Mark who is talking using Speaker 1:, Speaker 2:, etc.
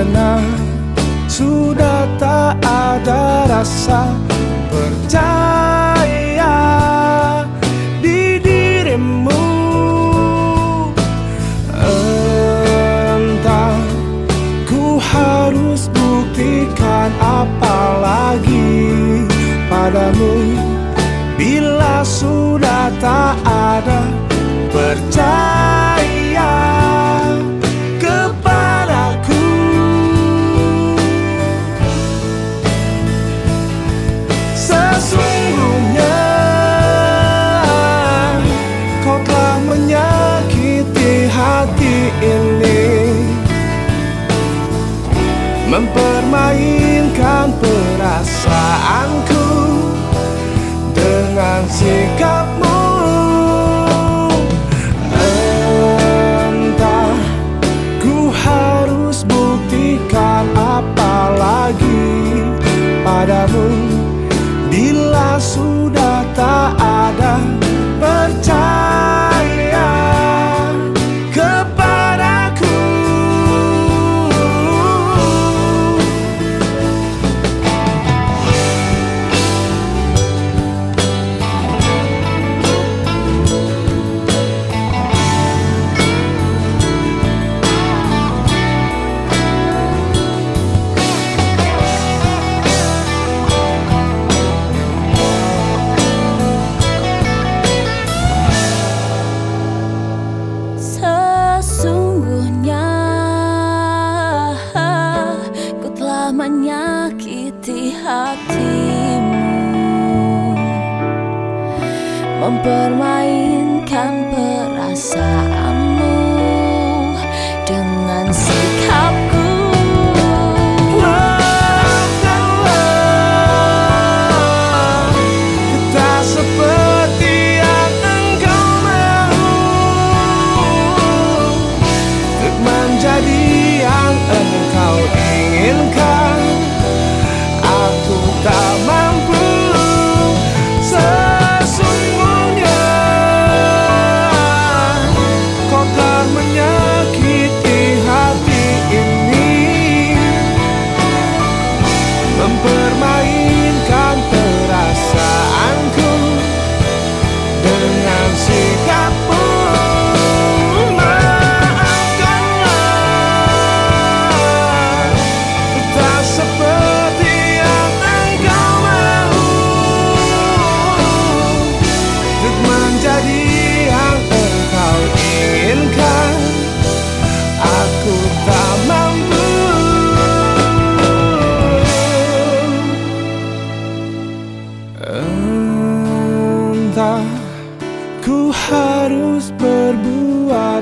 Speaker 1: Karena sudah tak ada rasa percaya di dirimu. Entah ku harus buktikan apa lagi padamu. Bila sudah tak ada percaya Mempermainkan perasaanku dengan sikapmu. Entah ku harus buktikan apa lagi padamu. Bila sudah tak
Speaker 2: telah menyakiti hatimu. Mempermainkan perasaanmu dengan sikapku
Speaker 1: Mempermainkan perasaanku Dengan sikapmu Maafkanlah Tak seperti yang engkau mau Untuk menjadi cinta Ku harus berbuat